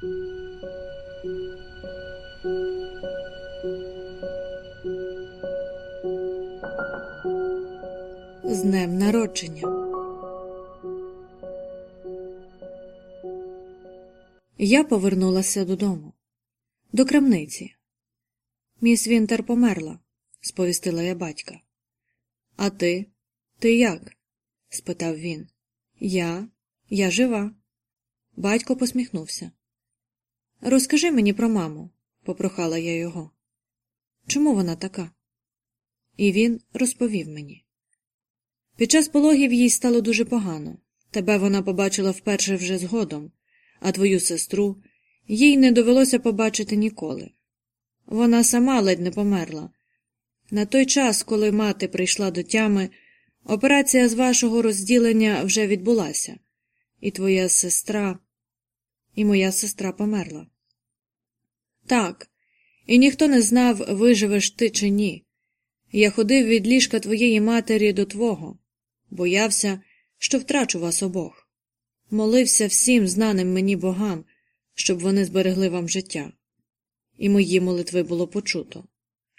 З днем народження. Я повернулася додому, до крамниці. Міс Вінтер померла, сповістила я батька. А ти? Ти як? спитав він. Я, я жива. Батько посміхнувся. Розкажи мені про маму, попрохала я його. Чому вона така? І він розповів мені. Під час пологів їй стало дуже погано. Тебе вона побачила вперше вже згодом, а твою сестру їй не довелося побачити ніколи. Вона сама ледь не померла. На той час, коли мати прийшла до тями, операція з вашого розділення вже відбулася, і твоя сестра, і моя сестра померла. Так, і ніхто не знав, виживеш ти чи ні. Я ходив від ліжка твоєї матері до твого, боявся, що втрачу вас обох. Молився всім знаним мені богам, щоб вони зберегли вам життя. І мої молитви було почуто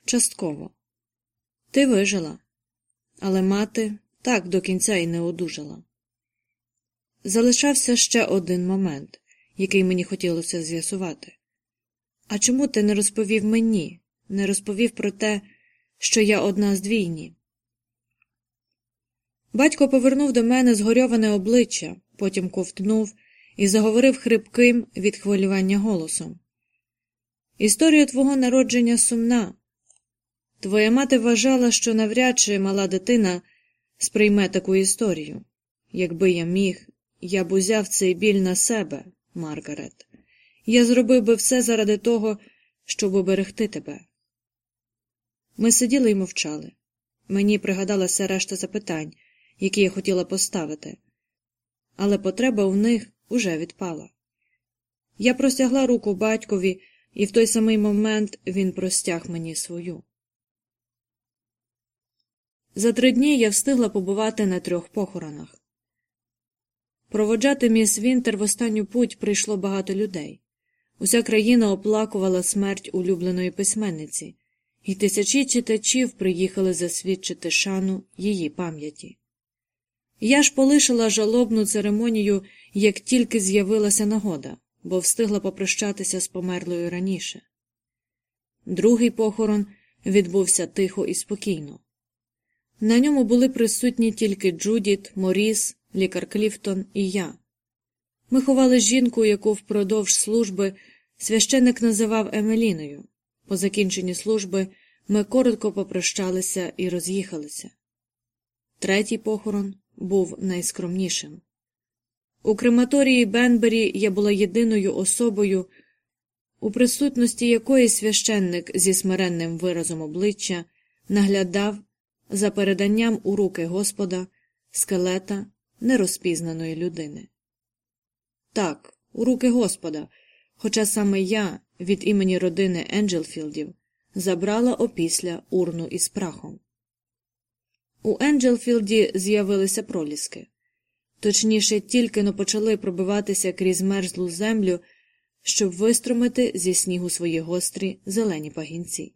частково. Ти вижила, але мати так до кінця й не одужала. Залишався ще один момент, який мені хотілося з'ясувати. А чому ти не розповів мені, не розповів про те, що я одна з двійні? Батько повернув до мене згорьоване обличчя, потім ковтнув і заговорив хрипким від хвилювання голосом. Історія твого народження сумна. Твоя мати вважала, що навряд чи мала дитина сприйме таку історію. Якби я міг, я б узяв цей біль на себе, Маргарет. Я зробив би все заради того, щоб оберегти тебе. Ми сиділи і мовчали. Мені пригадалася решта запитань, які я хотіла поставити, але потреба в них уже відпала. Я простягла руку батькові, і в той самий момент він простяг мені свою. За три дні я встигла побувати на трьох похоронах. Проводжати міс Вінтер в останню путь прийшло багато людей. Уся країна оплакувала смерть улюбленої письменниці, і тисячі читачів приїхали засвідчити шану її пам'яті. Я ж полишила жалобну церемонію, як тільки з'явилася нагода, бо встигла попрощатися з померлою раніше. Другий похорон відбувся тихо і спокійно. На ньому були присутні тільки Джудіт, Моріс, лікар Кліфтон і я. Ми ховали жінку, яку впродовж служби священик називав Емеліною. По закінченні служби ми коротко попрощалися і роз'їхалися. Третій похорон був найскромнішим. У крематорії Бенбері я була єдиною особою, у присутності якої священник зі смиренним виразом обличчя наглядав за переданням у руки Господа скелета нерозпізнаної людини. Так, у руки Господа, хоча саме я від імені родини Енджелфілдів забрала опісля урну із прахом. У Енджелфілді з'явилися проліски, точніше, тільки но почали пробиватися крізь мерзлу землю, щоб вистромити зі снігу свої гострі зелені пагінці.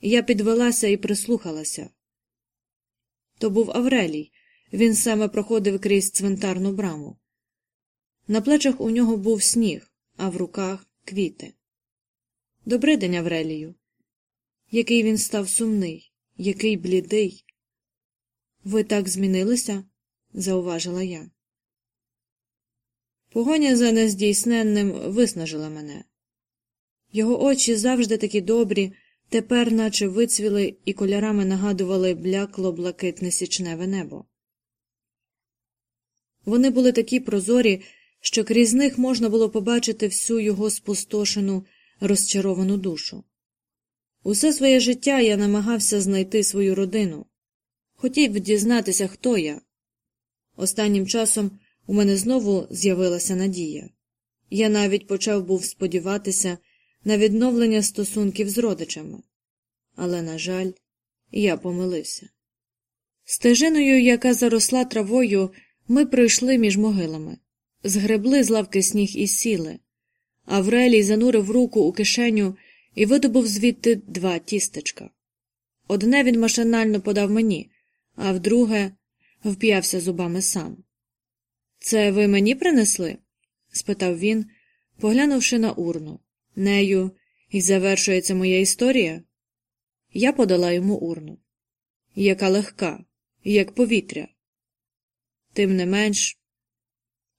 Я підвелася і прислухалася. То був Аврелій, він саме проходив крізь цвинтарну браму. На плечах у нього був сніг, а в руках квіти. Добрий день, Аврелію. Який він став сумний, який блідий. Ви так змінилися? зауважила я. Погоня за нездійсненним виснажила мене. Його очі завжди такі добрі, тепер наче вицвіли і кольорами нагадували блякло блакитне січневе небо. Вони були такі прозорі, що крізь них можна було побачити всю його спустошену, розчаровану душу. Усе своє життя я намагався знайти свою родину, хотів дізнатися, хто я. Останнім часом у мене знову з'явилася надія. Я навіть почав був сподіватися на відновлення стосунків з родичами, але, на жаль, я помилився. Стежиною, яка заросла травою, ми пройшли між могилами, згребли з лавки сніг і сіли, Аврелій занурив руку у кишеню і видобув звідти два тістечка. Одне він машинально подав мені, а вдруге вп'явся зубами сам. Це ви мені принесли? спитав він, поглянувши на урну. Нею і завершується моя історія. Я подала йому урну. Яка легка, як повітря. Тим не менш.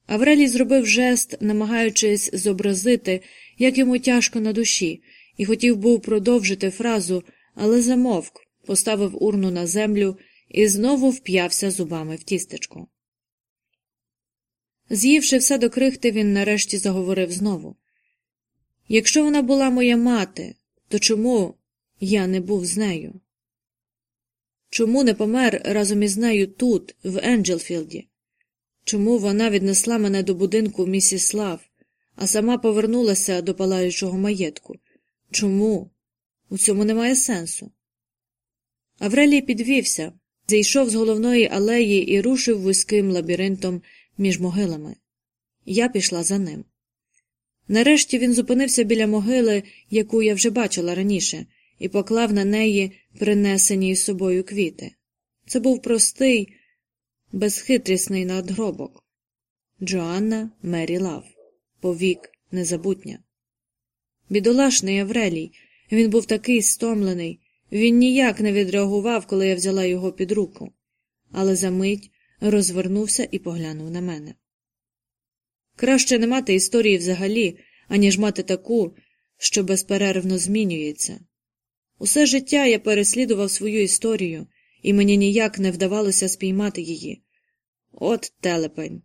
Аврелій зробив жест, намагаючись зобразити, як йому тяжко на душі, і хотів був продовжити фразу, але замовк, поставив урну на землю і знову вп'явся зубами в тістечко. З'ївши все до крихти, він нарешті заговорив знову Якщо вона була моя мати, то чому я не був з нею? Чому не помер разом із нею тут, в Енджелфілді? Чому вона віднесла мене до будинку місіс Слав, а сама повернулася до палаючого маєтку? Чому? У цьому немає сенсу. Аврелій підвівся, зійшов з головної алеї і рушив вузьким лабіринтом між могилами. Я пішла за ним. Нарешті він зупинився біля могили, яку я вже бачила раніше, і поклав на неї принесені із собою квіти. Це був простий, безхитрісний надгробок. Джоанна Мері Лав. Повік незабутня. Бідолашний Аврелій. Він був такий стомлений. Він ніяк не відреагував, коли я взяла його під руку, але за мить розвернувся і поглянув на мене. Краще не мати історії взагалі, аніж мати таку, що безперервно змінюється. Усе життя я переслідував свою історію, і мені ніяк не вдавалося спіймати її. От телепень.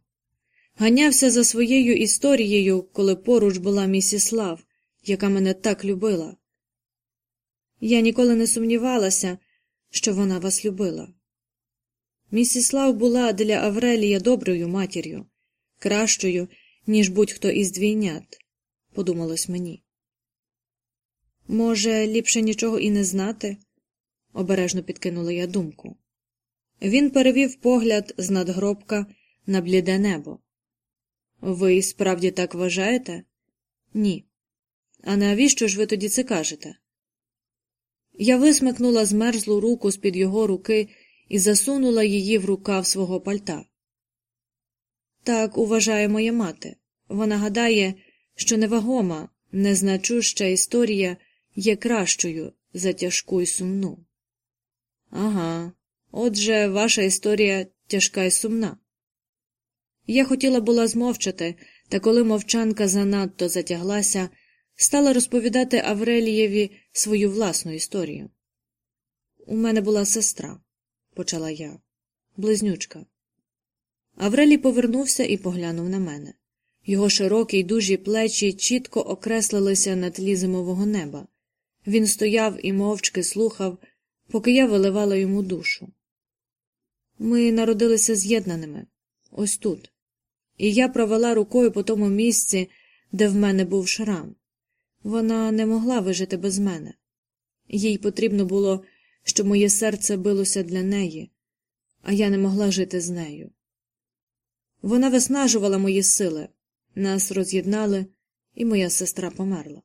Ганявся за своєю історією, коли поруч була місіс Лав, яка мене так любила. Я ніколи не сумнівалася, що вона вас любила. Місіс Лав була для Аврелія доброю матір'ю, кращою, ніж будь-хто із двійнят, подумалось мені. Може, ліпше нічого і не знати? обережно підкинула я думку. Він перевів погляд з надгробка на бліде небо. Ви справді так вважаєте? Ні. А навіщо ж ви тоді це кажете? Я висмикнула змерзлу руку з під його руки і засунула її в рукав свого пальта. Так уважає моя мати. Вона гадає, що невагома, незначуща історія є кращою за тяжку й сумну. Ага, отже, ваша історія тяжка й сумна. Я хотіла була змовчати, та коли мовчанка занадто затяглася, стала розповідати Аврелієві свою власну історію. У мене була сестра, почала я, близнючка. Аврелій повернувся і поглянув на мене. Його широкі й дужі плечі чітко окреслилися на тлі зимового неба. Він стояв і мовчки слухав, поки я виливала йому душу. Ми народилися з'єднаними, ось тут, і я провела рукою по тому місці, де в мене був шрам. Вона не могла вижити без мене. Їй потрібно було, щоб моє серце билося для неї, а я не могла жити з нею. Вона виснажувала мої сили, нас роз'єднали, і моя сестра померла.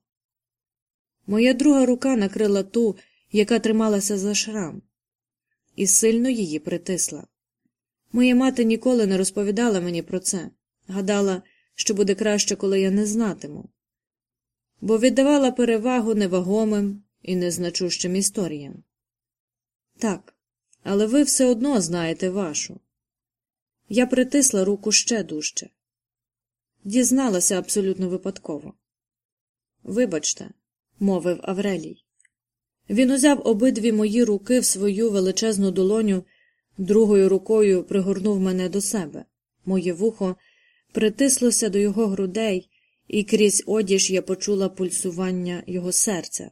Моя друга рука накрила ту, яка трималася за шрам, і сильно її притисла. Моя мати ніколи не розповідала мені про це, гадала, що буде краще, коли я не знатиму, бо віддавала перевагу невагомим і незначущим історіям. Так, але ви все одно знаєте вашу. Я притисла руку ще дужче. Дізналася абсолютно випадково. Вибачте, мовив Аврелій. Він узяв обидві мої руки в свою величезну долоню, другою рукою пригорнув мене до себе. Моє вухо притислося до його грудей, і крізь одіж я почула пульсування його серця.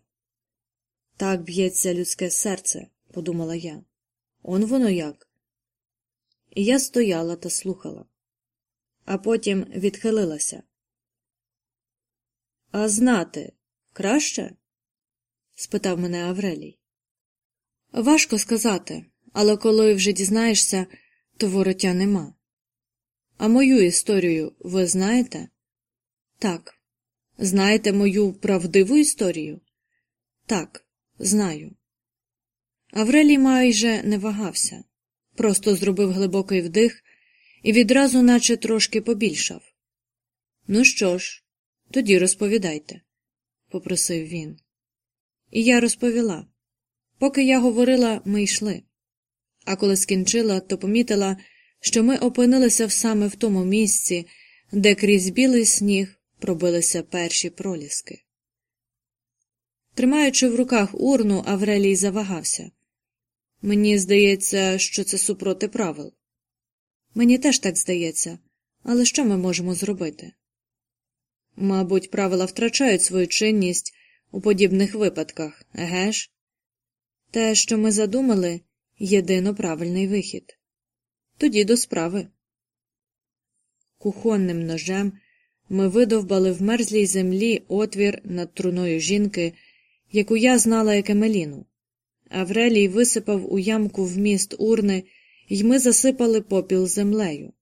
Так б'ється людське серце, подумала я. Он воно як. І я стояла та слухала, а потім відхилилася. А знати краще? спитав мене Аврелій. Важко сказати, але коли вже дізнаєшся, то вороття нема. А мою історію ви знаєте? Так, Знаєте мою правдиву історію? Так, знаю. Аврелій майже не вагався, просто зробив глибокий вдих і відразу, наче трошки побільшав. Ну що ж, тоді розповідайте, попросив він. І я розповіла. Поки я говорила, ми йшли. А коли скінчила, то помітила, що ми опинилися саме в тому місці, де крізь білий сніг пробилися перші проліски. Тримаючи в руках урну, Аврелій завагався. Мені здається, що це супроти правил. Мені теж так здається, але що ми можемо зробити? Мабуть, правила втрачають свою чинність у подібних випадках, еге ж? Те, що ми задумали, єдино правильний вихід. Тоді до справи. Кухонним ножем ми видовбали в мерзлій землі отвір над труною жінки, яку я знала як Емеліну. Аврелій висипав у ямку вміст урни, і ми засипали попіл землею.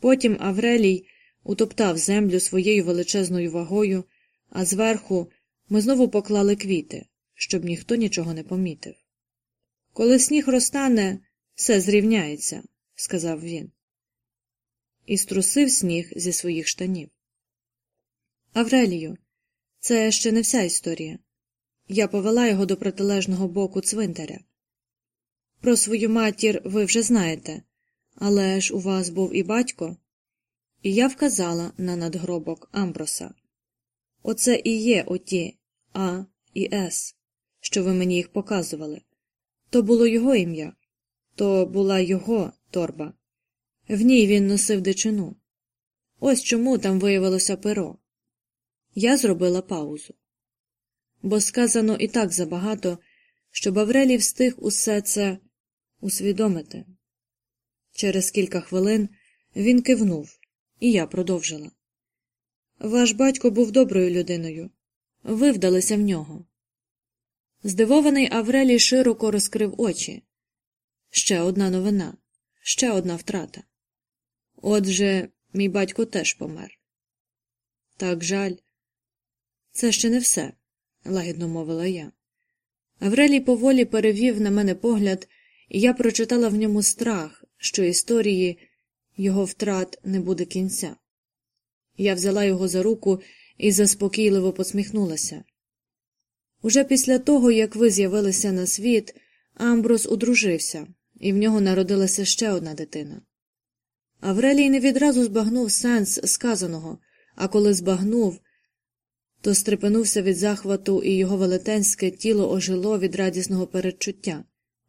Потім Аврелій утоптав землю своєю величезною вагою, а зверху ми знову поклали квіти, щоб ніхто нічого не помітив. Коли сніг розтане, все зрівняється, сказав він. І струсив сніг зі своїх штанів. Аврелію, це ще не вся історія. Я повела його до протилежного боку цвинтаря. Про свою матір ви вже знаєте, але ж у вас був і батько. І я вказала на надгробок Амброса. Оце і є оті А і С, що ви мені їх показували. То було його ім'я, то була його торба. В ній він носив дичину. Ось чому там виявилося перо. Я зробила паузу. Бо сказано і так забагато, щоб Аврелій встиг усе це усвідомити. Через кілька хвилин він кивнув, і я продовжила. Ваш батько був доброю людиною. Ви вдалися в нього. Здивований Аврелій широко розкрив очі. Ще одна новина, ще одна втрата. Отже, мій батько теж помер. Так жаль. Це ще не все, лагідно мовила я. Аврелій поволі перевів на мене погляд, і я прочитала в ньому страх, що історії його втрат не буде кінця. Я взяла його за руку і заспокійливо посміхнулася. Уже після того, як ви з'явилися на світ, Амброс одружився, і в нього народилася ще одна дитина. Аврелій не відразу збагнув сенс сказаного, а коли збагнув, то стрепенувся від захвату, і його велетенське тіло ожило від радісного передчуття.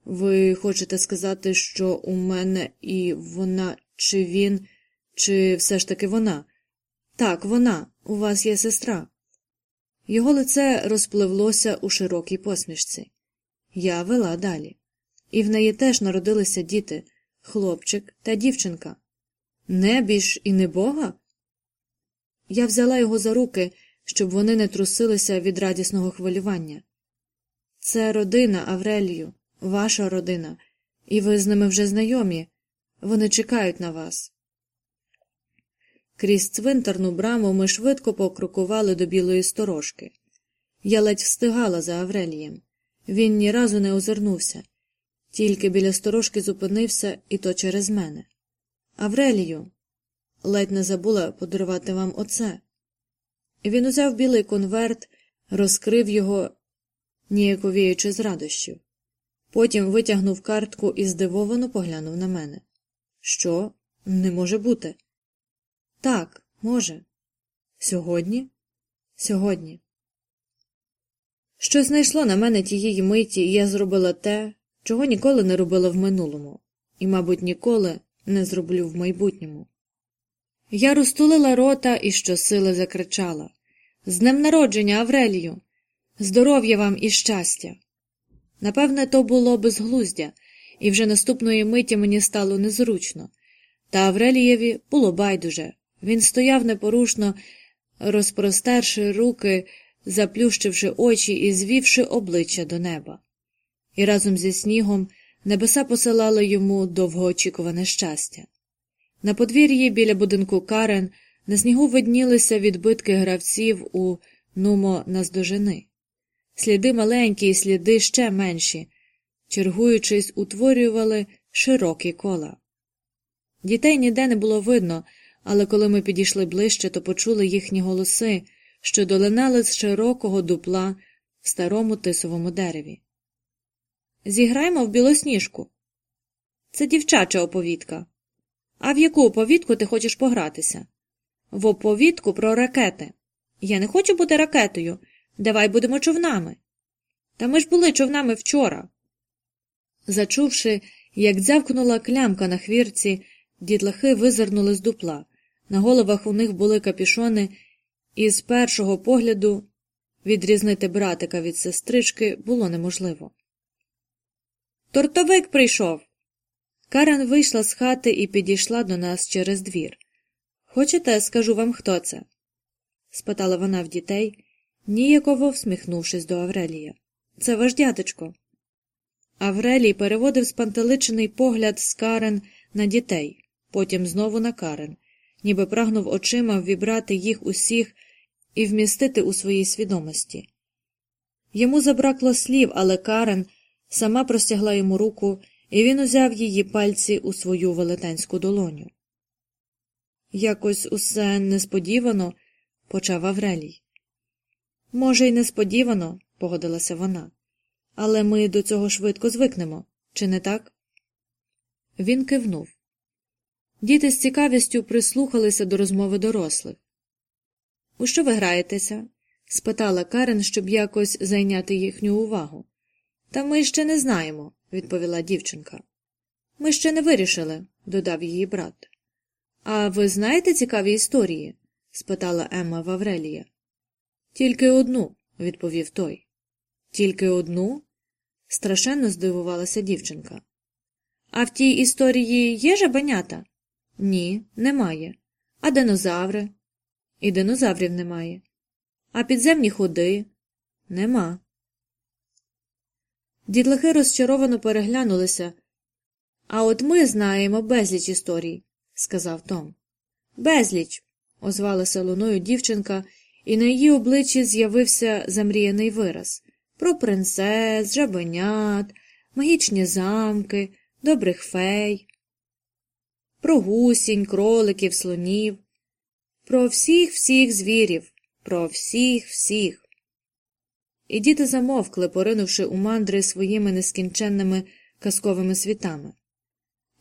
Ви хочете сказати, що у мене і вона, чи він, чи все ж таки вона? Так, вона, у вас є сестра. Його лице розпливлося у широкій посмішці. Я вела далі. І в неї теж народилися діти хлопчик та дівчинка. Небіж і не бога? Я взяла його за руки, щоб вони не трусилися від радісного хвилювання. Це родина, Аврелію, ваша родина, і ви з ними вже знайомі. Вони чекають на вас. Крізь цвинтарну браму ми швидко покрокували до білої сторожки. Я ледь встигала за Аврелієм. Він ні разу не озирнувся, тільки біля сторожки зупинився, і то через мене. Аврелію, ледь не забула подарувати вам оце. Він узяв білий конверт, розкрив його, ніяковіючи з радощів. Потім витягнув картку і здивовано поглянув на мене. Що? Не може бути. Так, може. Сьогодні? Сьогодні. Щось знайшло на мене тієї миті, і я зробила те, чого ніколи не робила в минулому, і, мабуть, ніколи не зроблю в майбутньому. Я розтулила рота і щосили закричала З днем народження, Аврелію! Здоров'я вам і щастя! Напевне, то було безглуздя, і вже наступної миті мені стало незручно, та Аврелієві було байдуже. Він стояв непорушно, розпростерши руки, заплющивши очі і звівши обличчя до неба. І разом зі снігом небеса посилали йому довгоочікуване щастя. На подвір'ї біля будинку Карен на снігу виднілися відбитки гравців у Нумо наздожени. Сліди маленькі і сліди ще менші, чергуючись, утворювали широкі кола. Дітей ніде не було видно, але коли ми підійшли ближче, то почули їхні голоси, що долинали з широкого дупла в старому тисовому дереві. Зіграємо в білосніжку. Це дівчача оповідка. А в яку оповідку ти хочеш погратися? В оповідку про ракети. Я не хочу бути ракетою. Давай будемо човнами. Та ми ж були човнами вчора. Зачувши, як дзявкнула клямка на хвірці, дітлахи визирнули з дупла. На головах у них були капішони, і з першого погляду відрізнити братика від сестрички було неможливо. Тортовик прийшов. Карен вийшла з хати і підійшла до нас через двір. Хочете, скажу вам, хто це? спитала вона в дітей, ніяково всміхнувшись до Аврелія. Це ваш дядечко. Аврелій переводив спантеличений погляд з Карен на дітей, потім знову на Карен, ніби прагнув очима ввібрати їх усіх і вмістити у своїй свідомості. Йому забракло слів, але Карен сама простягла йому руку, і він узяв її пальці у свою велетенську долоню. Якось усе несподівано, почав Аврелій. Може, й несподівано, погодилася вона, але ми до цього швидко звикнемо, чи не так? Він кивнув. Діти з цікавістю прислухалися до розмови дорослих. У що ви граєтеся? спитала Карен, щоб якось зайняти їхню увагу. Та ми ще не знаємо, відповіла дівчинка. Ми ще не вирішили, додав її брат. А ви знаєте цікаві історії? спитала Емма Ваврелія. Тільки одну, відповів той. Тільки одну? страшенно здивувалася дівчинка. А в тій історії є жабенята? Ні, немає. А динозаври? І динозаврів немає. А підземні ходи? Нема. Дітлахи розчаровано переглянулися. А от ми знаємо безліч історій, сказав Том. Безліч, озвалася луною дівчинка, і на її обличчі з'явився замріяний вираз про принцес, жабенят, магічні замки, добрих фей, про гусінь, кроликів, слонів, про всіх всіх звірів, про всіх всіх. І діти замовкли, поринувши у мандри своїми нескінченними казковими світами.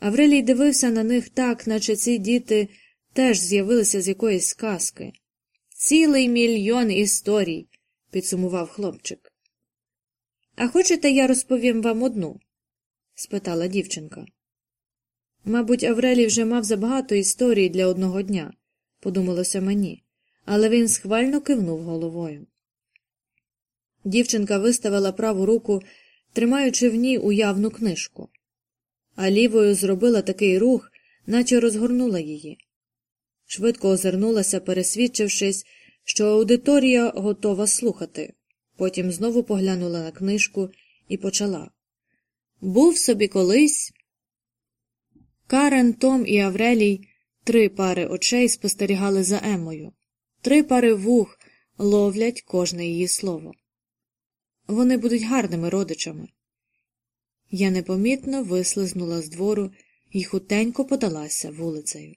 Аврелій дивився на них так, наче ці діти теж з'явилися з якоїсь сказки. Цілий мільйон історій, підсумував хлопчик. А хочете, я розповім вам одну? спитала дівчинка. Мабуть, Аврелій вже мав забагато історій для одного дня, подумалося мені, але він схвально кивнув головою. Дівчинка виставила праву руку, тримаючи в ній уявну книжку, а лівою зробила такий рух, наче розгорнула її. Швидко озирнулася, пересвідчившись, що аудиторія готова слухати. Потім знову поглянула на книжку і почала. Був собі колись. Карен, Том і Аврелій три пари очей спостерігали за Емою, три пари вух ловлять кожне її слово. Вони будуть гарними родичами. Я непомітно вислизнула з двору і хутенько подалася вулицею.